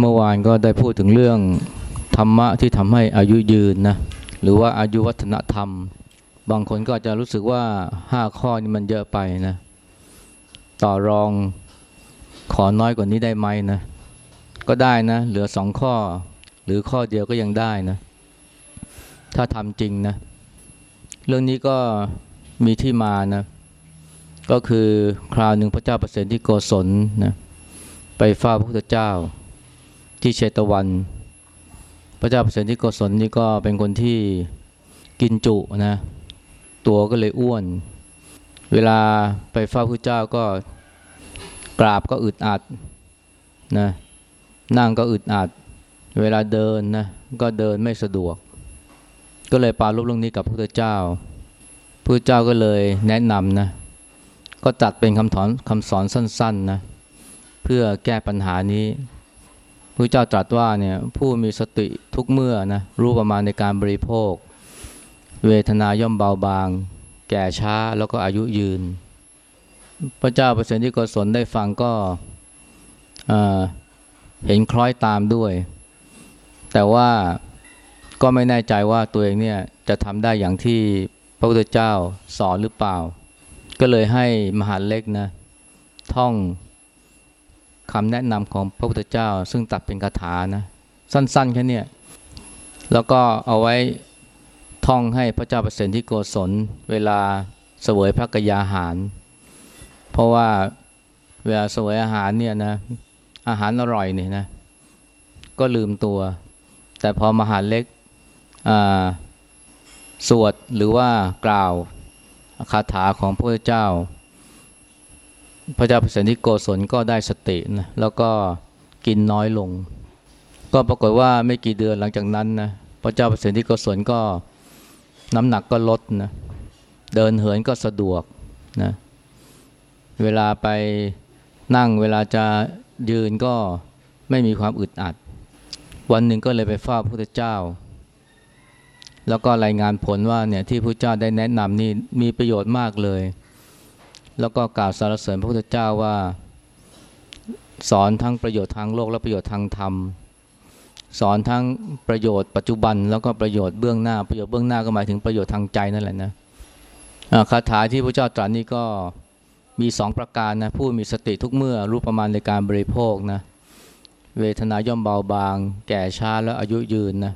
เมื่อวานก็ได้พูดถึงเรื่องธรรมะที่ทำให้อายุยืนนะหรือว่าอายุวัฒนธรรม บางคนก็จะรู้สึกว่าห้าข้อนี้มันเยอะไปนะต่อรองขอน้อยกว่านี้ได้ไหมนะก็ได้นะเหลือสองข้อ หรือข้อเดียวก็ยังได้นะถ้าทำจริงนะเรื่องนี้ก็มีที่มานะก็คือคราวหนึ่งพระเจ้าประเสริฐที่โกศลนะไปเฝ้าพระพุทธเจ้า ที่เชตวัน พระเจ้าปเสริฐที่โกศลนี่ก็เป็นคนที่กินจุนะ ตัวก็เลยอ้วน เวลาไปเฝ้าพระเจ้าก็กราบก็อึดอัดนะนั่งก็อึดอัด เวลาเดินนะก็เดินไม่สะดวก ก็เลยปาลบเรื่องนี้กับพระเจ้าพระเจ้าก็เลยแนะนำนะก็ตัดเป็นคำถอนคำสอนสั้นๆนะเพื่อแก้ปัญหานี้ พระเจ้าตรัสว่าเนี่ยผู้มีสติทุกเมื่อนะรู้ประมาณในการบริโภค เวทนาย่อมเบาบาง แก่ช้าแล้วก็อายุยืน พระเจ้าประเสริฐที่กศลได้ฟังก็เห็นคล้อยตามด้วย แต่ว่าก็ไม่แน่ใจว่าตัวเองเนี่ยจะทำได้อย่างที่พระพุทธเจ้าสอนหรือเปล่า ก็เลยให้มหาเล็กนะท่อง คำแนะนำของพระพุทธเจ้า ซึ่งตัดเป็นคาถานะ สั้นๆแค่นี้แล้วก็เอาไว้ท่องให้พระเจ้าประเสริฐที่โกศลเวลาเสวยพระกยาหาร เพราะว่าเวลาเสวยอาหารเนี่ยนะอาหารอร่อยเนี่ยนะก็ลืมตัว แต่พอมหาเล็กสวดหรือว่ากล่าวคาถาของพระเจ้า พระเจ้าเปรฐที่โกศลก็ได้สตินะแล้วก็กินน้อยลง ก็ปรากฏว่าไม่กี่เดือนหลังจากนั้นนะพระเจ้าเปรฐที่โกศลก็น้ำหนักก็ลดนะเดินเหินก็สะดวกนะเวลาไปนั่งเวลาจะยืนก็ไม่มีความอึดอัด วันหนึ่งก็เลยไปเฝ้าพระพุทธเจ้า แล้วก็รายงานผลว่าเนี่ยที่พระเจ้าได้แนะนำนี่มีประโยชน์มากเลย แล้วก็กล่าวสรรเสริญพระพุทธเจ้าว่า สอนทั้งประโยชน์ทางโลกและประโยชน์ทางธรรม สอนทั้งประโยชน์ปัจจุบันแล้วก็ประโยชน์เบื้องหน้าประโยชน์เบื้องหน้าก็หมายถึงประโยชน์ทางใจนั่นแหละนะคาถาที่พระเจ้าตรัสนี่ก็มีสองประการนะผู้มีสติทุกเมื่อรู้ประมาณในการบริโภคนะเวทนาย่อมเบาบาง แก่ช้าแล้วอายุยืนนะ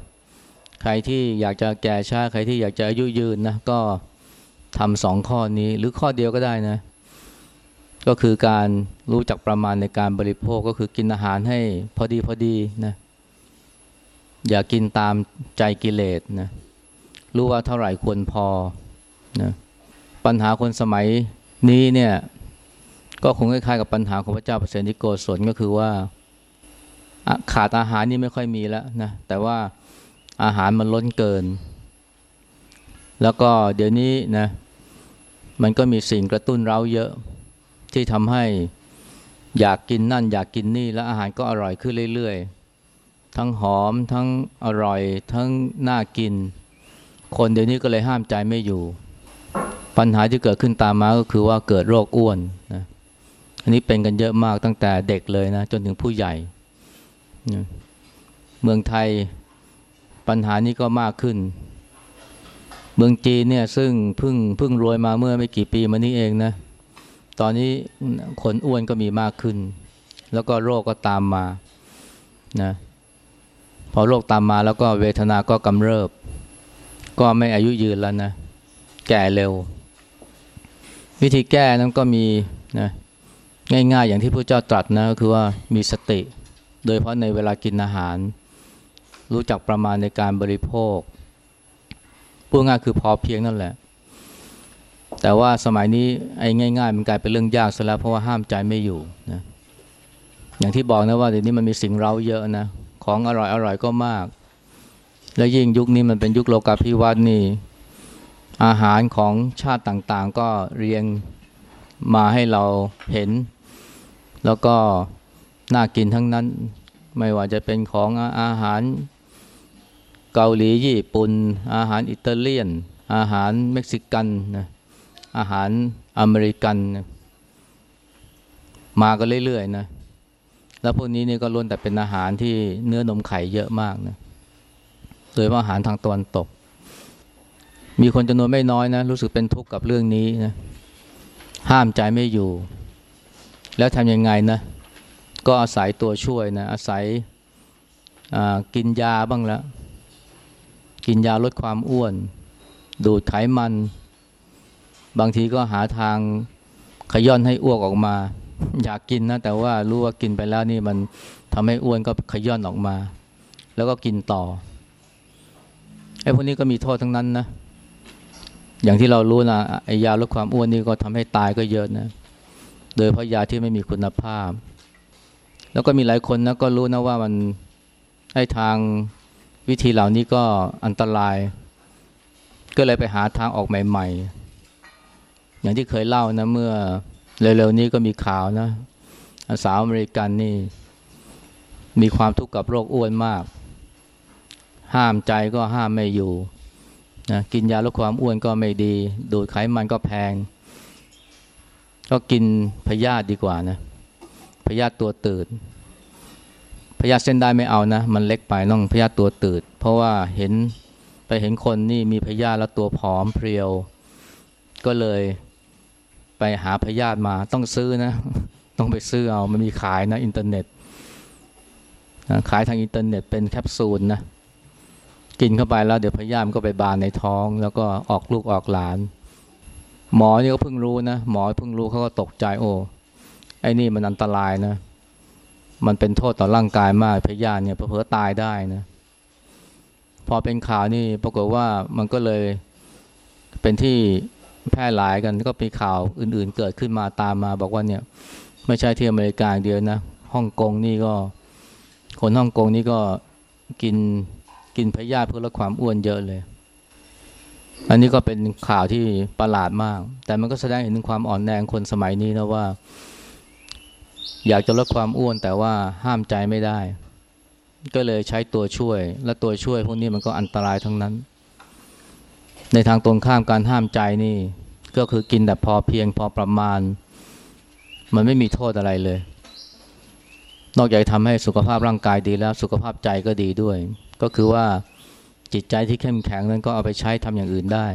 ใครที่อยากจะแก่ช้าใครที่อยากจะอายุยืนนะก็ ทำสองข้อนี้หรือข้อเดียวก็ได้นะ ก็คือการรู้จักประมาณในการบริโภคก็คือกินอาหารให้พอดีพอดีนะอย่ากินตามใจกิเลสนะรู้ว่าเท่าไหร่ควรพอนะปัญหาคนสมัยนี้เนี่ยก็คงคล้ายๆกับปัญหาของพระเจ้าเปรตนิโกศลก็คือว่าขาดอาหารนี่ไม่ค่อยมีแล้วนะแต่ว่าอาหารมันล้นเกิน แล้วก็เดี๋ยวนี้นะ มันก็มีสิ่งกระตุ้นเราเยอะ ที่ทำให้อยากกินนั่น อยากกินนี่แล้วอาหารก็อร่อยขึ้นเรื่อยๆ ทั้งหอมทั้งอร่อย ทั้งน่ากิน คนเดี๋ยวนี้ก็เลยห้ามใจไม่อยู่ ปัญหาที่เกิดขึ้นตามมาก็คือว่าเกิดโรคอ้วนนะอันนี้เป็นกันเยอะมากตั้งแต่เด็กเลยนะ จนถึงผู้ใหญ่ เมืองไทยปัญหานี้ก็มากขึ้น เมืองจีนเนี่ยซึ่งเพิ่งเพิ่งรวยมาเมื่อไม่กี่ปีมานี้เองนะ ตอนนี้คนอ้วนก็มีมากขึ้น แล้วก็โรคก็ตามมานะพอโรคตามมาแล้วก็เวทนาก็กำเริบ ก็ไม่อายุยืนแล้วนะ แก่เร็ว วิธีแก้นั้นก็มีนะง่ายๆอย่างที่พระเจ้าตรัสนะก็คือว่ามีสติ โดยเพราะในเวลากินอาหาร รู้จักประมาณในการบริโภค พูดง่ายคือพอเพียงนั่นแหละ แต่ว่าสมัยนี้ไอ้ง่าย ๆ มันกลายเป็นเรื่องยากซะแล้วเพราะว่าห้ามใจไม่อยู่นะอย่างที่บอกนะว่าเดี๋ยวนี้มันมีสิ่งเราเยอะนะของอร่อยอร่อยก็มาก แล้วยิ่งยุคนี้มันเป็นยุคโลกาภิวัตน์นี่อาหารของชาติต่างๆ ก็เรียงมาให้เราเห็น แล้วก็น่ากินทั้งนั้น ไม่ว่าจะเป็นของอาหาร เกาหลีญี่ปุ่น อาหารอิตาเลียน อาหารเม็กซิกันนะอาหารอเมริกันนะมากันเรื่อยๆนะแล้วพวกนี้นี่ก็ล้วนแต่เป็นอาหารที่เนื้อนมไข่เยอะมากนะโดยว่าอาหารทางตะวันตก มีคนจำนวนไม่น้อยนะรู้สึกเป็นทุกข์กับเรื่องนี้นะห้ามใจไม่อยู่ แล้วทำยังไงนะก็อาศัยตัวช่วยนะอาศัยกินยาบ้างแล้ว กินยาลดความอ้วน ดูดไขมัน บางทีก็หาทางขย่อนให้อ้วกออกมา อยากกินนะ แต่ว่ารู้ว่ากินไปแล้วนี่มันทำให้อ้วนก็ขย่อนออกมา แล้วก็กินต่อไอ้พวกนี้ก็มีโทษทั้งนั้นนะ อย่างที่เรารู้นะไอ้ยาลดความอ้วนนี่ก็ทำให้ตายก็เยอะนะ โดยเพราะยาที่ไม่มีคุณภาพ แล้วก็มีหลายคนนะก็รู้นะว่ามันไอ้ทาง วิธีเหล่านี้ก็อันตราย ก็เลยไปหาทางออกใหม่ ๆ อย่างที่เคยเล่านะเมื่อเร็วๆนี้ก็มีข่าวนะสาวอเมริกันนี่ มีความทุกข์กับโรคอ้วนมาก ห้ามใจก็ห้ามไม่อยู่นะกินยาลดความอ้วนก็ไม่ดี ดูดไขมันก็แพง ก็กินพยาธิดีกว่านะพยาธิตัวตืด พยาธิเส้นด้ายไม่เอานะ มันเล็กไปต้องพยาธิตัวตืด เพราะว่าเห็นไปเห็นคนนี่มีพยาธิแล้วตัวผอมเพรียว ก็เลยไปหาพยาธิมาต้องซื้อนะ ต้องไปซื้อเอามันมีขายนะอินเทอร์เน็ตขายทางอินเทอร์เน็ตเป็นแคปซูลนะกินเข้าไปแล้วเดี๋ยวพยาธิมันก็ไปบานในท้อง แล้วก็ออกลูกออกหลาน หมอนี่ก็เพิ่งรู้นะ หมอเพิ่งรู้เขาก็ตกใจโอ้ไอ้นี่มันอันตรายนะ มันเป็นโทษต่อร่างกายมากพยาธิเนี่ยเผลอตายได้นะพอเป็นข่าวนี่ปรากฏว่ามันก็เลยเป็นที่แพร่หลายกันก็มีข่าวอื่นๆ เกิดขึ้นมาตามมาบอกว่าเนี่ย ไม่ใช่ที่อเมริกาเดียวนะฮ่องกงนี่ก็ คนฮ่องกงนี่ก็กินกินพยาธิเพื่อลดความอ้วนเยอะเลย อันนี้ก็เป็นข่าวที่ประหลาดมาก แต่มันก็แสดงเห็นถึงความอ่อนแรงคนสมัยนี้นะว่า อยากจะลดความอ้วนแต่ว่าห้ามใจไม่ได้ ก็เลยใช้ตัวช่วย และตัวช่วยพวกนี้มันก็อันตรายทั้งนั้น ในทางตรงข้ามการห้ามใจนี่ ก็คือกินแต่พอเพียงพอประมาณ มันไม่มีโทษอะไรเลย นอกจากทำให้สุขภาพร่างกายดีแล้วสุขภาพใจก็ดีด้วย ก็คือว่าจิตใจที่เข้มแข็งนั้นก็เอาไปใช้ทำอย่างอื่นได้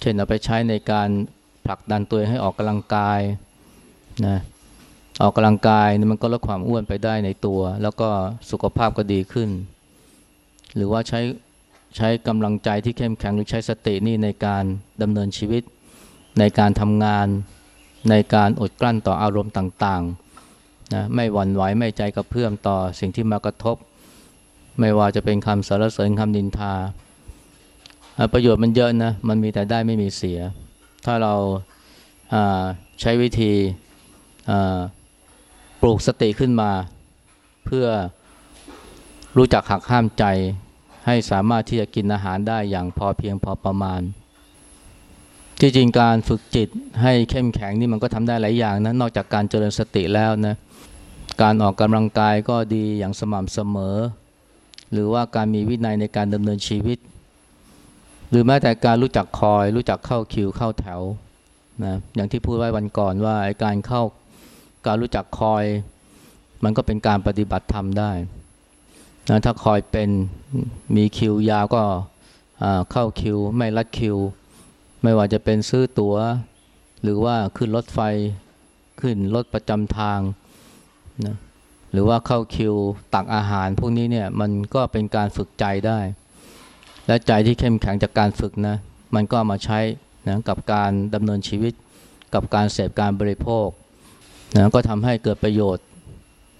เช่นเอาไปใช้ในการผลักดันตัวให้ออกกำลังกายนะ ออกกำลังกายมันก็ลดความอ้วนไปได้ในตัว แล้วก็สุขภาพก็ดีขึ้น หรือว่าใช้ใช้กำลังใจที่เข้มแข็งหรือใช้สตินี่ในการดำเนินชีวิต ในการทำงาน ในการอดกลั้นต่ออารมณ์ต่างๆนะไม่หวั่นไหวไม่ใจกระเพื่อมต่อสิ่งที่มากระทบ ไม่ว่าจะเป็นคำสรรเสริญคำนินทา ประโยชน์มันเยอะนะมันมีแต่ได้ไม่มีเสีย ถ้าเราใช้วิธี ปลูกสติขึ้นมา เพื่อรู้จักหักห้ามใจ ให้สามารถที่จะกินอาหารได้อย่างพอเพียงพอประมาณที่จริงการฝึกจิตให้เข้มแข็งนี่มันก็ทำได้หลายอย่างนะนอกจากการเจริญสติแล้วนะการออกกำลังกายก็ดีอย่างสม่ำเสมอ หรือว่าการมีวินัยในการดำเนินชีวิต หรือแม้แต่การรู้จักคอย รู้จักเข้าคิวเข้าแถวนะอย่างที่พูดไว้วันก่อนว่าการเข้า การรู้จักคอย มันก็เป็นการปฏิบัติธรรมได้นะถ้าคอยเป็นมีคิวยาวก็เข้าคิว ไม่ลัดคิว ไม่ว่าจะเป็นซื้อตัว๋ว หรือว่าขึ้นรถไฟขึ้นรถประจำทางนะหรือว่าเข้าคิวตักอาหารพวกนี้เนี่ยมันก็เป็นการฝึกใจได้ และใจที่เข้มแข็งจากการฝึกนะมันก็มาใช้นะกับการดำเนินชีวิตกับการเสพการบริโภค นะก็ทำให้เกิดประโยชน์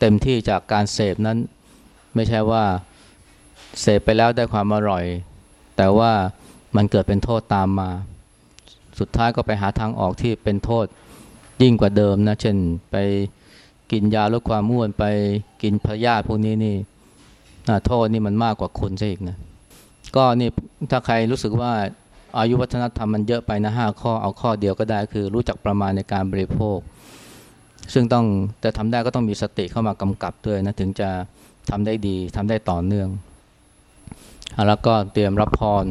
เต็มที่จากการเสพนั้น ไม่ใช่ว่าเสพไปแล้วได้ความอร่อย แต่ว่ามันเกิดเป็นโทษตามมา สุดท้ายก็ไปหาทางออกที่เป็นโทษยิ่งกว่าเดิมนะ เช่นไปกินยาลดความม่วนไปกินพยาธิพวกนี้นี่โทษนี่มันมากกว่าคนซะอีกนะ ก็นี่ถ้าใครรู้สึกว่าอายุวัฒนธรรมมันเยอะไปนะห้าข้อเอาข้อเดียวก็ได้คือรู้จักประมาณในการบริโภค ซึ่งต้องจะทำได้ก็ต้องมีสติเข้ามากำกับด้วยนะถึงจะทำได้ดีทำได้ต่อเนื่องแล้วก็เตรียมรับพร